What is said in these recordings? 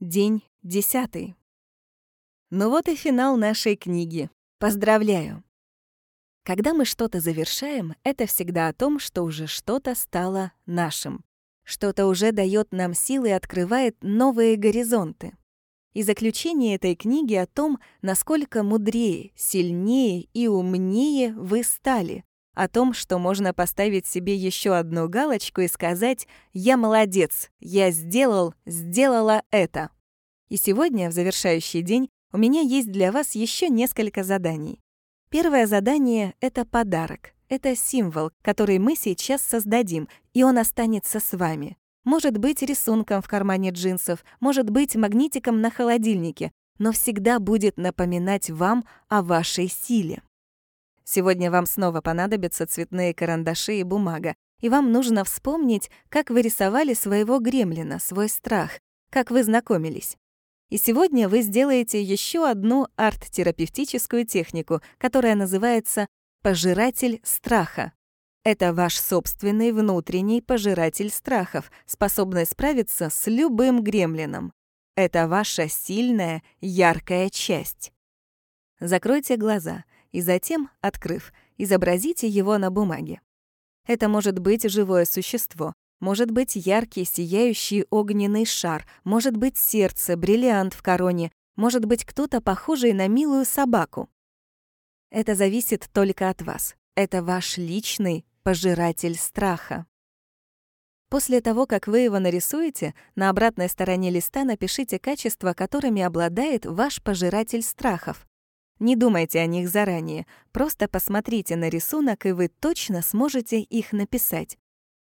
День десятый. Ну вот и финал нашей книги. Поздравляю! Когда мы что-то завершаем, это всегда о том, что уже что-то стало нашим. Что-то уже дает нам силы и открывает новые горизонты. И заключение этой книги о том, насколько мудрее, сильнее и умнее вы стали, о том, что можно поставить себе еще одну галочку и сказать «Я молодец, я сделал, сделала это». И сегодня, в завершающий день, у меня есть для вас еще несколько заданий. Первое задание — это подарок. Это символ, который мы сейчас создадим, и он останется с вами. Может быть рисунком в кармане джинсов, может быть магнитиком на холодильнике, но всегда будет напоминать вам о вашей силе. Сегодня вам снова понадобятся цветные карандаши и бумага, и вам нужно вспомнить, как вы рисовали своего гремлина, свой страх, как вы знакомились. И сегодня вы сделаете еще одну арт-терапевтическую технику, которая называется «пожиратель страха». Это ваш собственный внутренний пожиратель страхов, способный справиться с любым гремлином. Это ваша сильная, яркая часть. Закройте глаза — и затем, открыв, изобразите его на бумаге. Это может быть живое существо, может быть яркий, сияющий огненный шар, может быть сердце, бриллиант в короне, может быть кто-то похожий на милую собаку. Это зависит только от вас. Это ваш личный пожиратель страха. После того, как вы его нарисуете, на обратной стороне листа напишите качества, которыми обладает ваш пожиратель страхов. Не думайте о них заранее, просто посмотрите на рисунок, и вы точно сможете их написать.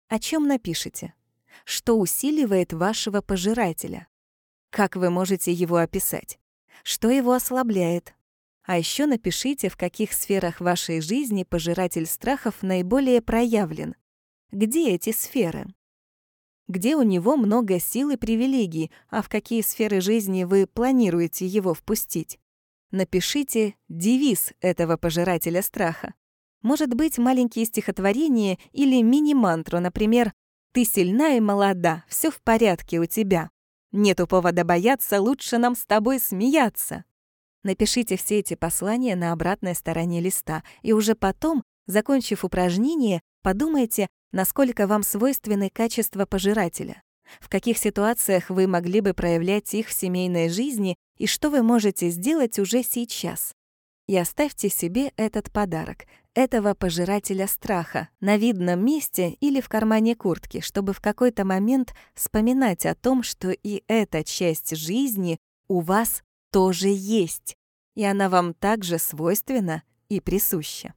О чем напишите? Что усиливает вашего пожирателя? Как вы можете его описать? Что его ослабляет? А еще напишите, в каких сферах вашей жизни пожиратель страхов наиболее проявлен. Где эти сферы? Где у него много сил и привилегий, а в какие сферы жизни вы планируете его впустить? Напишите девиз этого пожирателя страха. Может быть, маленькие стихотворения или мини-мантру, например «Ты сильна и молода, все в порядке у тебя». Нету повода бояться, лучше нам с тобой смеяться. Напишите все эти послания на обратной стороне листа, и уже потом, закончив упражнение, подумайте, насколько вам свойственны качества пожирателя. В каких ситуациях вы могли бы проявлять их в семейной жизни и что вы можете сделать уже сейчас? И оставьте себе этот подарок, этого пожирателя страха, на видном месте или в кармане куртки, чтобы в какой-то момент вспоминать о том, что и эта часть жизни у вас тоже есть, и она вам также свойственна и присуща.